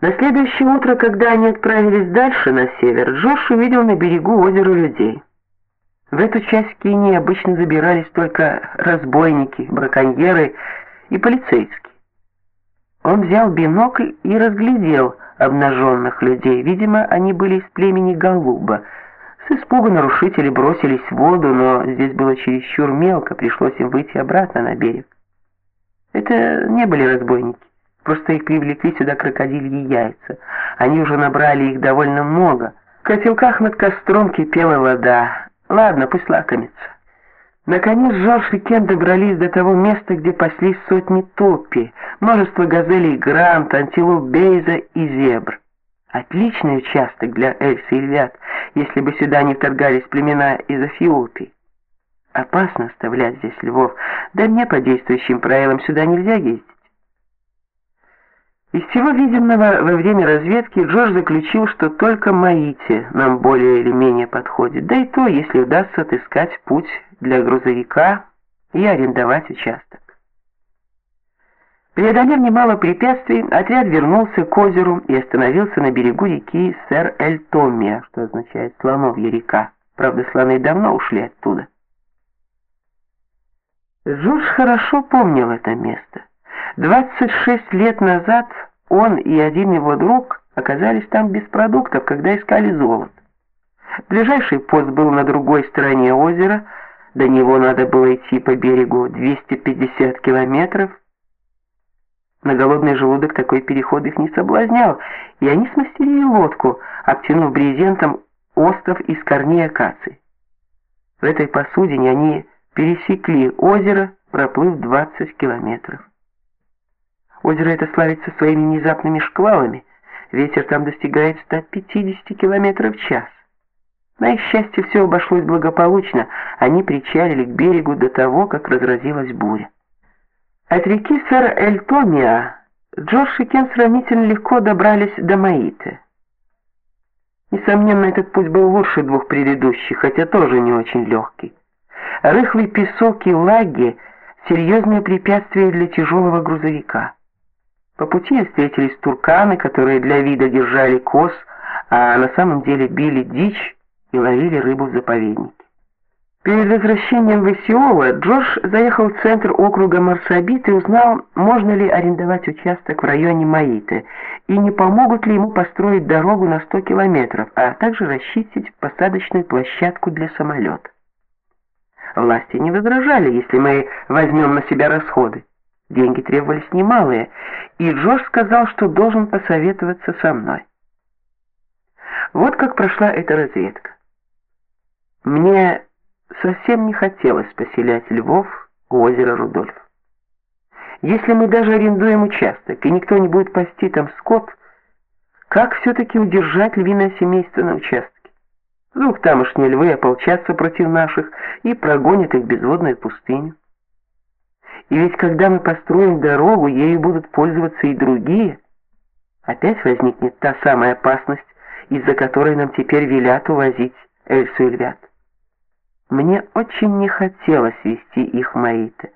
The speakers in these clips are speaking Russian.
На следующее утро, когда они отправились дальше на север, Джош увидел на берегу озера людей. В эту часть Кении обычно забирались только разбойники, браконьеры и полицейские. Он взял бинокль и разглядел обнаженных людей. Видимо, они были из племени Галуба. С испуга нарушители бросились в воду, но здесь было чересчур мелко, пришлось им выйти обратно на берег. Это не были разбойники. Просто их привлекли сюда крокодильи яйца. Они уже набрали их довольно много. В котелках над костром кипела вода. Ладно, пусть лакомится. Наконец Жорж и Кен добрались до того места, где паслись сотни топи, множество газелей Грант, антилоп Бейза и зебр. Отличный участок для эльсы и львят, если бы сюда не вторгались племена из Эфиопии. Опасно оставлять здесь львов, да мне по действующим правилам сюда нельзя ездить. Из всего виденного во время разведки Джордж заключил, что только Маити нам более или менее подходит, да и то, если удастся отыскать путь для грузовика и арендовать участок. Преодолев немало препятствий, отряд вернулся к озеру и остановился на берегу реки Сэр-Эль-Томия, что означает «слоновья река». Правда, слоны давно ушли оттуда. Джордж хорошо помнил это место. 26 лет назад он и один его друг оказались там без продуктов, когда искали золото. Ближайший пост был на другой стороне озера, до него надо было идти по берегу 250 километров. На голодный желудок такой переход их не соблазнял, и они смастерили лодку, обтянув брезентом остов из корней акации. В этой посудине они пересекли озеро, проплыв 20 километров. Озеро это славится своими внезапными шквалами. Ветер там достигает 150 км в час. На их счастье все обошлось благополучно. Они причалили к берегу до того, как разразилась буря. От реки Сэр-Эль-Томиа Джордж и Кен сравнительно легко добрались до Маиты. Несомненно, этот путь был лучше двух предыдущих, хотя тоже не очень легкий. Рыхлый песок и лаги – серьезное препятствие для тяжелого грузовика. По пути встретились турканы, которые для вида держали коз, а на самом деле били дичь и ловили рыбу в заповеднике. Перед возвращением в Исиола Джордж заехал в центр округа Марсабит и узнал, можно ли арендовать участок в районе Маиты и не помогут ли ему построить дорогу на 100 километров, а также расчистить посадочную площадку для самолета. Власти не возражали, если мы возьмем на себя расходы. Деньги требовались немалые, и Джордж сказал, что должен посоветоваться со мной. Вот как прошла эта разведка. Мне совсем не хотелось поселять львов у озера Рудольф. Если мы даже арендуем участок, и никто не будет пасти там скот, как все-таки удержать львиное семейство на участке? Вдруг тамошние львы ополчатся против наших и прогонят их в безводную пустыню. И ведь когда мы построим дорогу, ею будут пользоваться и другие. Опять возникнет та самая опасность, из-за которой нам теперь велят увозить Эльсу и львят. Мне очень не хотелось вести их в Маита.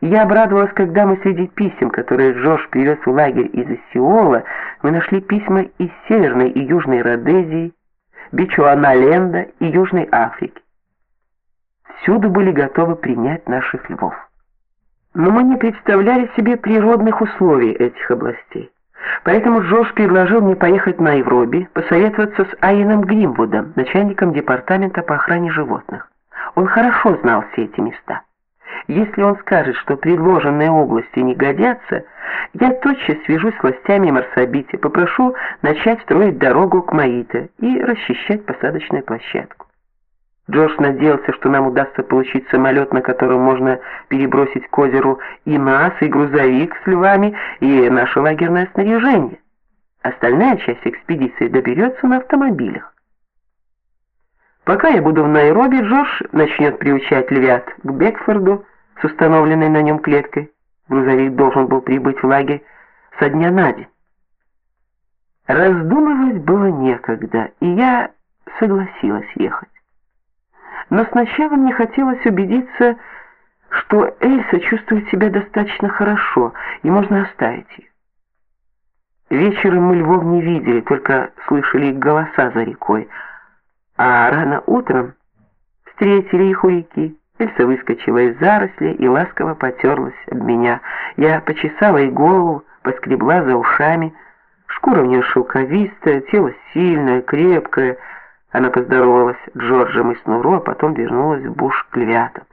Я обрадовалась, когда мы среди писем, которые Джош привез в лагерь из Сеула, мы нашли письма из Северной и Южной Родезии, Бичуаналенда и Южной Африки. Всюду были готовы принять наших львов. Но мы не представляли себе природных условий этих областей. Поэтому Джош предложил мне поехать на Найроби, посоветоваться с Айном Гримвудом, начальником департамента по охране животных. Он хорошо знал все эти места. Если он скажет, что предложенные области не годятся, я тотчас свяжусь с властями Марсабити, попрошу начать строить дорогу к Маите и расчищать посадочную площадку. Джош надеялся, что нам удастся получить самолет, на котором можно перебросить к озеру и нас, и грузовик с львами, и наше лагерное снаряжение. Остальная часть экспедиции доберется на автомобилях. Пока я буду в Найроби, Джош начнет приучать львят к Бекфорду с установленной на нем клеткой. Грузовик должен был прибыть в лагерь со дня на день. Раздумывать было некогда, и я согласилась ехать. Но сначала мне хотелось убедиться, что Эльса чувствует себя достаточно хорошо, и можно оставить ее. Вечером мы львов не видели, только слышали их голоса за рекой. А рано утром встретили их у реки. Эльса выскочила из заросли и ласково потерлась об меня. Я почесала ей голову, поскребла за ушами. Шкура у нее шелковистая, тело сильное, крепкое. Она поздоровалась с Джорджем и Снуру, а потом вернулась в буш к львятам.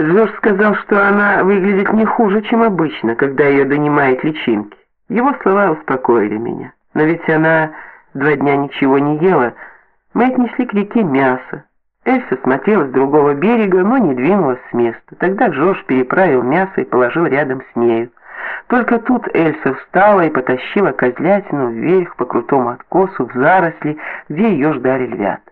Джордж сказал, что она выглядит не хуже, чем обычно, когда ее донимает личинки. Его слова успокоили меня. Но ведь она два дня ничего не ела. Мы отнесли к реке мясо. Эльса смотрела с другого берега, но не двинулась с места. Тогда Джордж переправил мясо и положил рядом с нею. Только тут Эльса встала и потащила козлятину вверх по крутому откосу в заросли, где ее ждали львята.